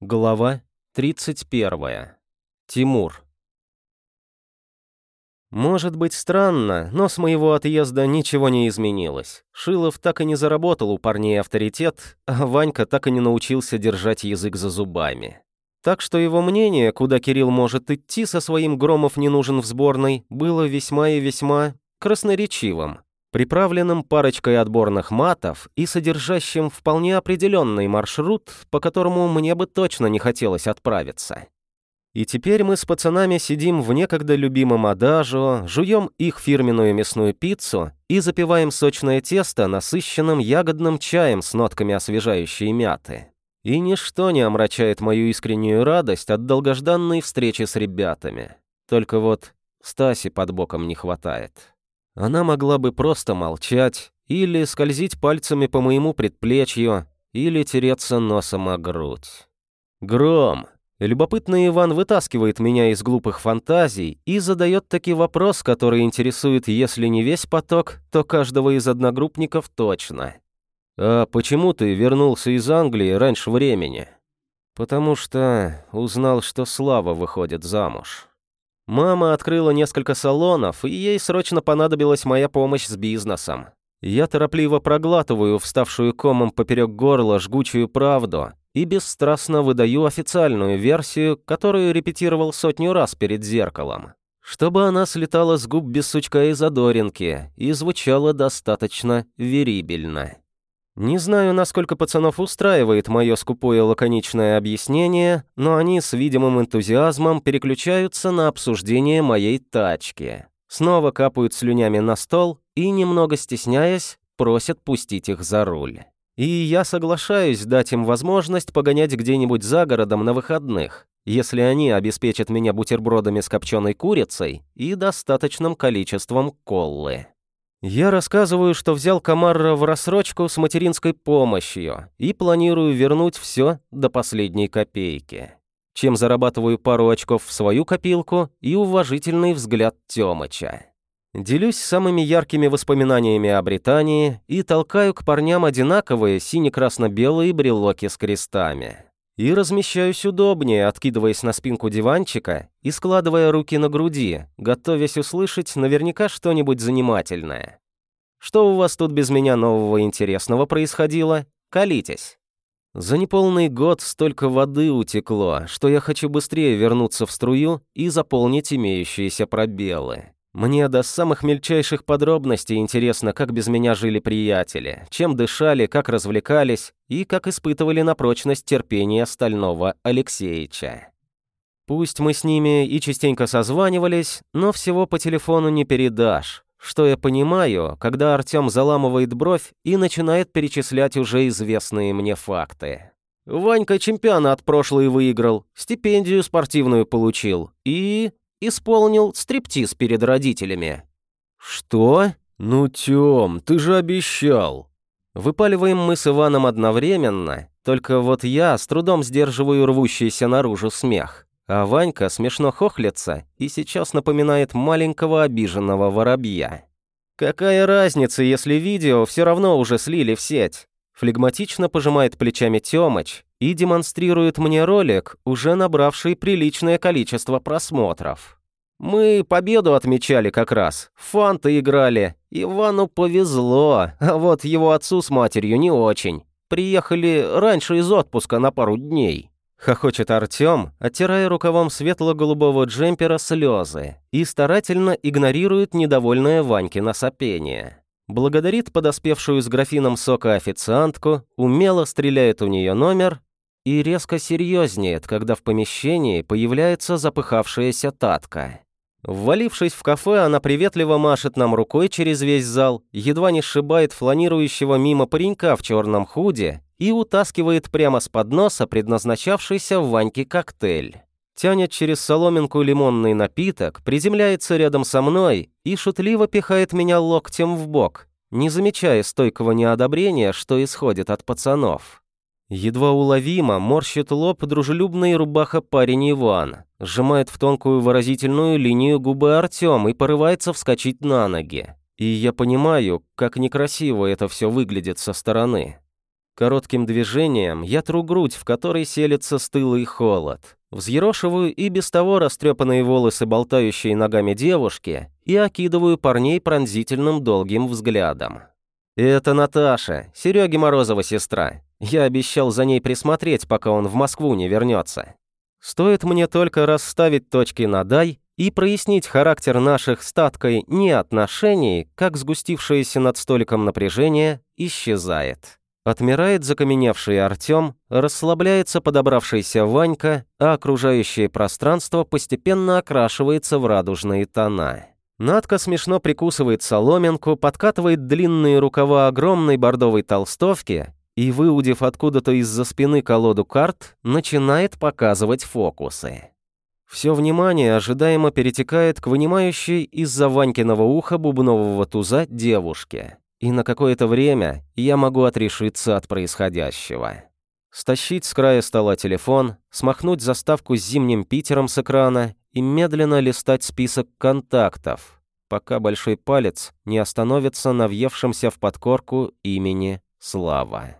Глава 31. Тимур. Может быть странно, но с моего отъезда ничего не изменилось. Шилов так и не заработал у парней авторитет, а Ванька так и не научился держать язык за зубами. Так что его мнение, куда Кирилл может идти со своим Громов не нужен в сборной, было весьма и весьма красноречивым приправленным парочкой отборных матов и содержащим вполне определенный маршрут, по которому мне бы точно не хотелось отправиться. И теперь мы с пацанами сидим в некогда любимом адажо, жуем их фирменную мясную пиццу и запиваем сочное тесто насыщенным ягодным чаем с нотками освежающей мяты. И ничто не омрачает мою искреннюю радость от долгожданной встречи с ребятами. Только вот Стаси под боком не хватает. Она могла бы просто молчать, или скользить пальцами по моему предплечью, или тереться носом о грудь. Гром. Любопытный Иван вытаскивает меня из глупых фантазий и задает таки вопрос, который интересует, если не весь поток, то каждого из одногруппников точно. «А почему ты вернулся из Англии раньше времени?» «Потому что узнал, что Слава выходит замуж». Мама открыла несколько салонов, и ей срочно понадобилась моя помощь с бизнесом. Я торопливо проглатываю вставшую комом поперек горла жгучую правду и бесстрастно выдаю официальную версию, которую репетировал сотню раз перед зеркалом. Чтобы она слетала с губ без сучка и задоринки и звучала достаточно верибельно. Не знаю, насколько пацанов устраивает мое скупое лаконичное объяснение, но они с видимым энтузиазмом переключаются на обсуждение моей тачки. Снова капают слюнями на стол и, немного стесняясь, просят пустить их за руль. И я соглашаюсь дать им возможность погонять где-нибудь за городом на выходных, если они обеспечат меня бутербродами с копченой курицей и достаточным количеством коллы. Я рассказываю, что взял Камарра в рассрочку с материнской помощью и планирую вернуть все до последней копейки. Чем зарабатываю пару очков в свою копилку и уважительный взгляд Тёмыча. Делюсь самыми яркими воспоминаниями о Британии и толкаю к парням одинаковые сине-красно-белые брелоки с крестами и размещаюсь удобнее, откидываясь на спинку диванчика и складывая руки на груди, готовясь услышать наверняка что-нибудь занимательное. Что у вас тут без меня нового интересного происходило? Колитесь. За неполный год столько воды утекло, что я хочу быстрее вернуться в струю и заполнить имеющиеся пробелы. Мне до самых мельчайших подробностей интересно, как без меня жили приятели, чем дышали, как развлекались и как испытывали на прочность терпения стального Алексеича. Пусть мы с ними и частенько созванивались, но всего по телефону не передашь. Что я понимаю, когда Артём заламывает бровь и начинает перечислять уже известные мне факты. Ванька чемпионат прошлый выиграл, стипендию спортивную получил и исполнил стриптиз перед родителями. «Что? Ну, Тём, ты же обещал!» Выпаливаем мы с Иваном одновременно, только вот я с трудом сдерживаю рвущийся наружу смех. А Ванька смешно хохлится и сейчас напоминает маленького обиженного воробья. «Какая разница, если видео все равно уже слили в сеть?» Флегматично пожимает плечами Тёмыч и демонстрирует мне ролик, уже набравший приличное количество просмотров. Мы победу отмечали как раз, фанты играли. Ивану повезло, а вот его отцу с матерью не очень. Приехали раньше из отпуска на пару дней. Хохочет Артём, оттирая рукавом светло-голубого джемпера слезы и старательно игнорирует недовольное Ванькино сопение. Благодарит подоспевшую с графином сока официантку, умело стреляет у нее номер и резко серьезнеет, когда в помещении появляется запыхавшаяся Татка. Ввалившись в кафе, она приветливо машет нам рукой через весь зал, едва не сшибает фланирующего мимо паренька в черном худе и утаскивает прямо с подноса предназначавшийся в Ваньке коктейль. Тянет через соломинку лимонный напиток, приземляется рядом со мной и шутливо пихает меня локтем в бок, не замечая стойкого неодобрения, что исходит от пацанов. Едва уловимо морщит лоб дружелюбный рубаха парень Иван, сжимает в тонкую выразительную линию губы Артём и порывается вскочить на ноги. И я понимаю, как некрасиво это все выглядит со стороны. Коротким движением я тру грудь, в которой селится стылый холод. Взъерошиваю и без того растрепанные волосы, болтающие ногами девушки, и окидываю парней пронзительным долгим взглядом. «Это Наташа, Сереги Морозова сестра. Я обещал за ней присмотреть, пока он в Москву не вернется. Стоит мне только расставить точки над «ай» и прояснить характер наших статкой не отношений, как сгустившееся над столиком напряжение исчезает. Отмирает закаменевший Артём, расслабляется подобравшийся Ванька, а окружающее пространство постепенно окрашивается в радужные тона. Надка смешно прикусывает соломинку, подкатывает длинные рукава огромной бордовой толстовки и, выудив откуда-то из-за спины колоду карт, начинает показывать фокусы. Все внимание ожидаемо перетекает к вынимающей из-за Ванькиного уха бубнового туза девушке и на какое-то время я могу отрешиться от происходящего. Стащить с края стола телефон, смахнуть заставку с зимним Питером с экрана и медленно листать список контактов, пока большой палец не остановится на въевшемся в подкорку имени Слава.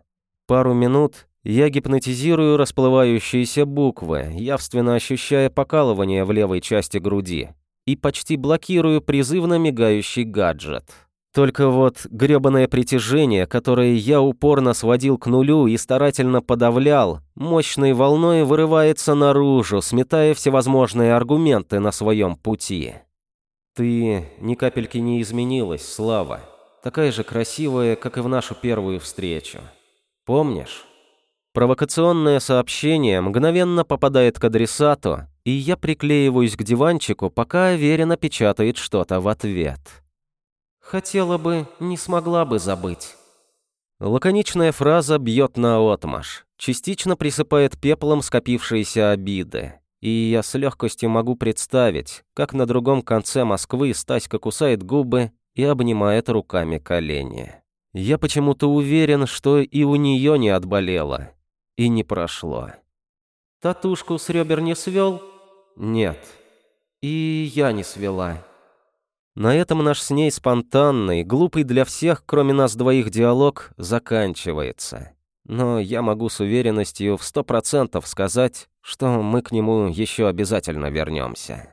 Пару минут я гипнотизирую расплывающиеся буквы, явственно ощущая покалывание в левой части груди, и почти блокирую призывно мигающий гаджет — только вот грёбаное притяжение, которое я упорно сводил к нулю и старательно подавлял, мощной волной вырывается наружу, сметая всевозможные аргументы на своем пути. Ты ни капельки не изменилась, Слава. Такая же красивая, как и в нашу первую встречу. Помнишь? Провокационное сообщение мгновенно попадает к адресату, и я приклеиваюсь к диванчику, пока Аверина печатает что-то в ответ. Хотела бы, не смогла бы забыть. Лаконичная фраза бьет на отмаш, частично присыпает пеплом скопившиеся обиды. И я с легкостью могу представить, как на другом конце Москвы Стаська кусает губы и обнимает руками колени. Я почему-то уверен, что и у нее не отболело. И не прошло. Татушку с ребер не свел? Нет. И я не свела. На этом наш с ней спонтанный, глупый для всех, кроме нас двоих, диалог заканчивается. Но я могу с уверенностью в сто процентов сказать, что мы к нему еще обязательно вернемся.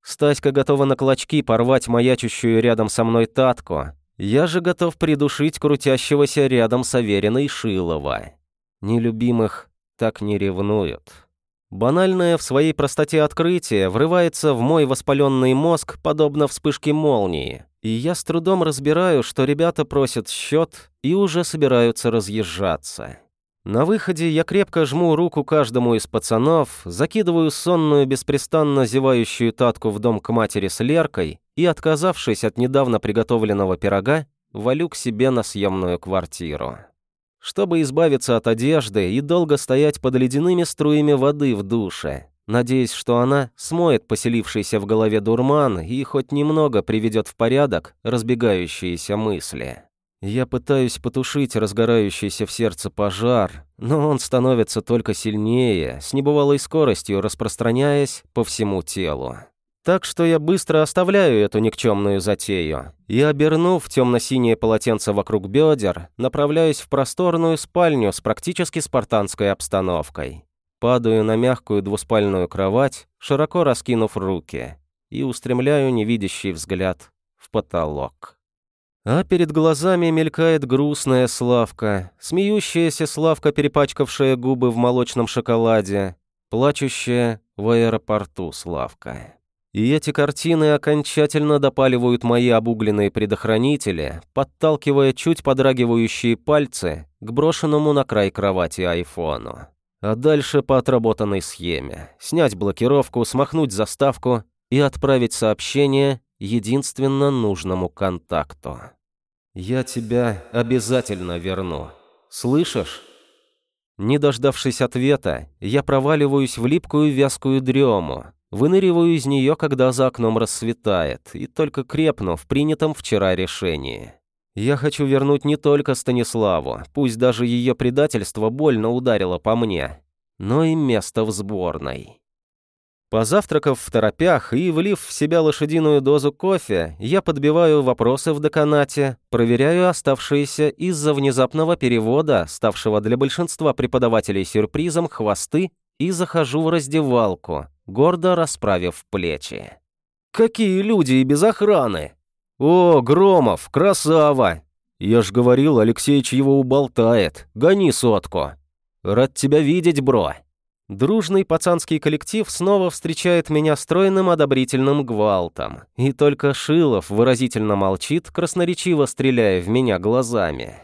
Стаська готова на клочки порвать маячущую рядом со мной Татку. Я же готов придушить крутящегося рядом с Авериной Шилова. Нелюбимых так не ревнуют. Банальное в своей простоте открытие врывается в мой воспаленный мозг, подобно вспышке молнии. И я с трудом разбираю, что ребята просят счет и уже собираются разъезжаться. На выходе я крепко жму руку каждому из пацанов, закидываю сонную, беспрестанно зевающую татку в дом к матери с Леркой и, отказавшись от недавно приготовленного пирога, валю к себе на съемную квартиру чтобы избавиться от одежды и долго стоять под ледяными струями воды в душе, надеясь, что она смоет поселившийся в голове дурман и хоть немного приведет в порядок разбегающиеся мысли. Я пытаюсь потушить разгорающийся в сердце пожар, но он становится только сильнее, с небывалой скоростью распространяясь по всему телу. Так что я быстро оставляю эту никчемную затею и, обернув темно-синее полотенце вокруг бедер, направляюсь в просторную спальню с практически спартанской обстановкой. Падаю на мягкую двуспальную кровать, широко раскинув руки, и устремляю невидящий взгляд в потолок. А перед глазами мелькает грустная Славка, смеющаяся Славка, перепачкавшая губы в молочном шоколаде, плачущая в аэропорту Славка. И эти картины окончательно допаливают мои обугленные предохранители, подталкивая чуть подрагивающие пальцы к брошенному на край кровати айфону. А дальше по отработанной схеме. Снять блокировку, смахнуть заставку и отправить сообщение единственно нужному контакту. «Я тебя обязательно верну. Слышишь?» Не дождавшись ответа, я проваливаюсь в липкую вязкую дрему, Выныриваю из нее, когда за окном рассветает, и только крепну в принятом вчера решении. Я хочу вернуть не только Станиславу, пусть даже ее предательство больно ударило по мне, но и место в сборной. Позавтракав в торопях и влив в себя лошадиную дозу кофе, я подбиваю вопросы в деканате, проверяю оставшиеся из-за внезапного перевода, ставшего для большинства преподавателей сюрпризом, хвосты и захожу в раздевалку, гордо расправив плечи. «Какие люди и без охраны!» «О, Громов, красава!» «Я ж говорил, Алексеич его уболтает. Гони сотку!» «Рад тебя видеть, бро!» Дружный пацанский коллектив снова встречает меня стройным одобрительным гвалтом, и только Шилов выразительно молчит, красноречиво стреляя в меня глазами.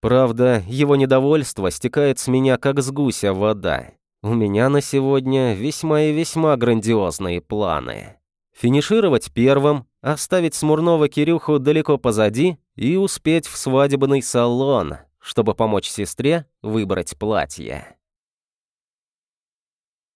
Правда, его недовольство стекает с меня, как с гуся вода. У меня на сегодня весьма и весьма грандиозные планы. Финишировать первым, оставить смурного Кирюху далеко позади и успеть в свадебный салон, чтобы помочь сестре выбрать платье.